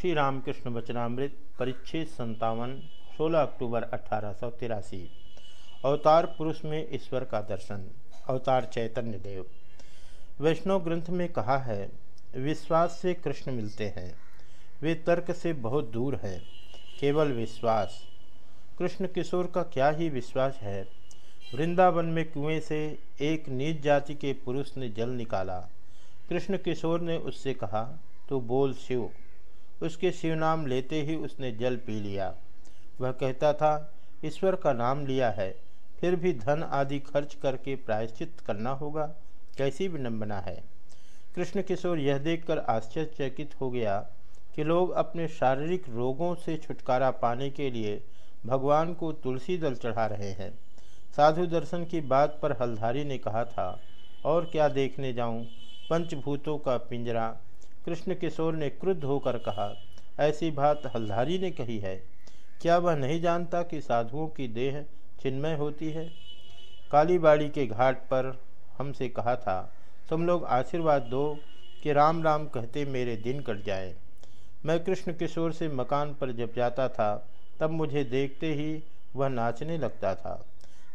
श्री रामकृष्ण वचनामृत, परिच्छेद संतावन 16 अक्टूबर अठारह सौ तिरासी। अवतार पुरुष में ईश्वर का दर्शन। अवतार चैतन्य देव। वैष्णव ग्रंथ में कहा है, विश्वास से कृष्ण मिलते हैं। वे तर्क से बहुत दूर है। केवल विश्वास। कृष्ण किशोर का क्या ही विश्वास है? वृंदावन में कुएँ से एक नीच जाति के पुरुष ने जल निकाला। कृष्ण किशोर ने उससे कहा तो बोल शिव। उसके शिव नाम लेते ही उसने जल पी लिया। वह कहता था, ईश्वर का नाम लिया है, फिर भी धन आदि खर्च करके प्रायश्चित करना होगा, कैसी विडम्बना है? कृष्ण किशोर यह देखकर आश्चर्यचकित हो गया कि लोग अपने शारीरिक रोगों से छुटकारा पाने के लिए भगवान को तुलसी दल चढ़ा रहे हैं। साधु दर्शन की बात पर हल्धारी ने कहा था, और क्या देखने जाऊँ? पंचभूतों का पिंजरा कृष्ण किशोर ने क्रुद्ध होकर कहा, ऐसी बात हल्धारी ने कही है। क्या वह नहीं जानता कि साधुओं की देह चिन्मय होती है? कालीबाड़ी के घाट पर हमसे कहा था, तुम लोग आशीर्वाद दो कि राम राम कहते मेरे दिन कट जाए। मैं कृष्ण किशोर से मकान पर जब जाता था, तब मुझे देखते ही वह नाचने लगता था।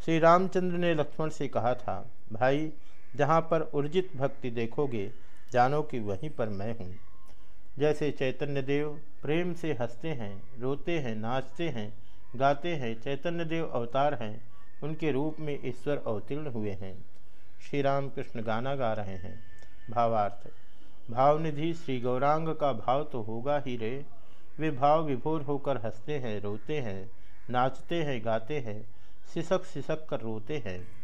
श्री रामचंद्र ने लक्ष्मण से कहा था, भाई, जहाँ पर उर्जित भक्ति देखोगे जानो कि वहीं पर मैं हूँ। जैसे चैतन्य देव प्रेम से हँसते हैं, रोते हैं, नाचते हैं, गाते हैं चैतन्य देव अवतार हैं, उनके रूप में ईश्वर अवतीर्ण हुए हैं। श्री राम कृष्ण गाना गा रहे हैं। भावार्थ, भावनिधि श्री गौरांग का भाव तो होगा ही रे। वे भाव विभोर होकर हँसते हैं, रोते हैं, नाचते हैं, गाते हैं सिसक सिसक कर रोते हैं।